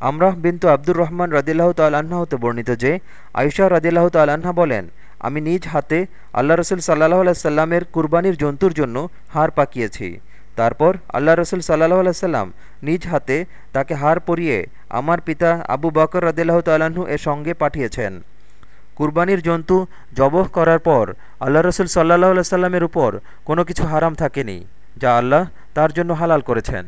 আমরাহ বিন্তু আব্দুর রহমান রদিল্লাহ তাল্লাহ্ন হতে বর্ণিত যে আয়সা রদিল্লাহ তাল্লাহ্ন বলেন, আমি নিজ হাতে আল্লাহ রসুল সাল্লাহ আলাইসাল্লামের কুরবানির জন্তুর জন্য হার পাকিয়েছি। তারপর আল্লাহ রসুল সাল্লাহ আলাইসাল্লাম নিজ হাতে তাকে হার পরিয়ে আমার পিতা আবু বকর রদিল্লাহ তাল্লাহ্ন এর সঙ্গে পাঠিয়েছেন। কুরবানির জন্তু জবহ করার পর আল্লাহ রসুল সাল্লাহ আলাইসাল্লামের উপর কোনো কিছু হারাম থাকেনি, যা আল্লাহ তার জন্য হালাল করেছেন।